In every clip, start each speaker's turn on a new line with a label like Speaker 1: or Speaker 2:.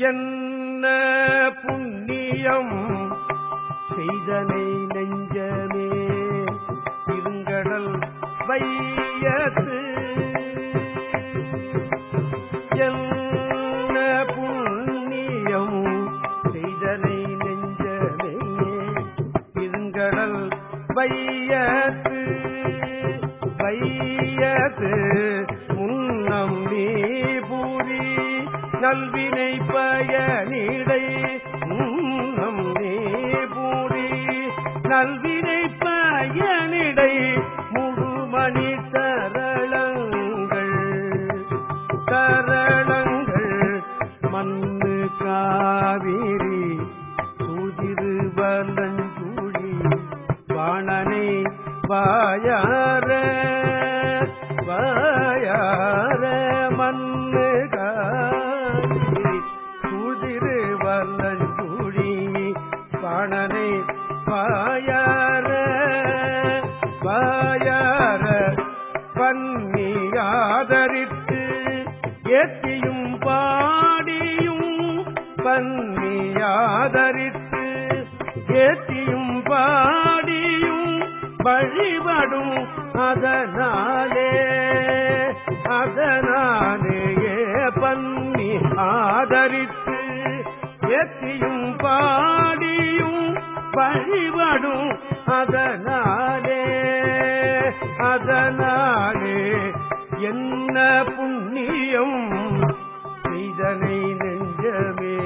Speaker 1: என்ன புண்ணியம் செய்தனை நெஞ்சமே? இருங்கடல் வையத்து. என்ன புண்ணியம் செய்தனை நெஞ்சமே? இருங்கடல் வையத்து. வையத்து. பூரி நல்வினை பயனிடை நம் நீ பூரி நல்வினை பயனிடை முழுமணி தரளங்கள் தரளங்கள். மண்ணு காவிரி சூதிரு வலஞ்சூழி வாணனை வாயார வாயார மண்ணு காவிரி சூதிரு வலஞ்சூழி வாணனை வாயார வாயார பன்னி ஆதரித்து ஏத்தியும் பாடியும் பன்னி ஆதரித்து ஏத்தியும் பாடியும் வழிபடும் அதனாலே நாதனானேயே பன்னி ஆதரித்து எத்தியும் பாடியும் வழிபடும் அதனாலே அதனாலே என்ன புண்ணியம் இதனை நெஞ்சமே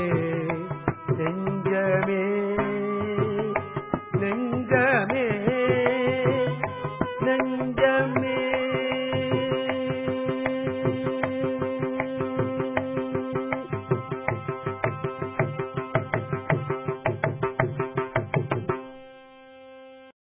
Speaker 1: நெஞ்சமே நெஞ்சமே நெஞ்சமே.